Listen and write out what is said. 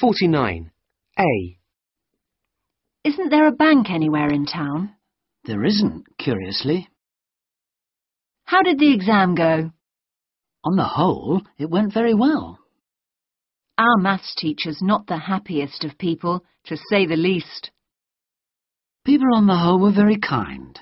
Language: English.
49. A. Isn't there a bank anywhere in town? There isn't, curiously. How did the exam go? On the whole, it went very well. Our maths teacher's not the happiest of people, to say the least. People on the whole were very kind.